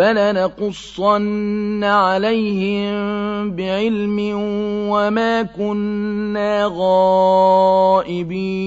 فلنقصن عليهم بعلم وما كنا غائبين.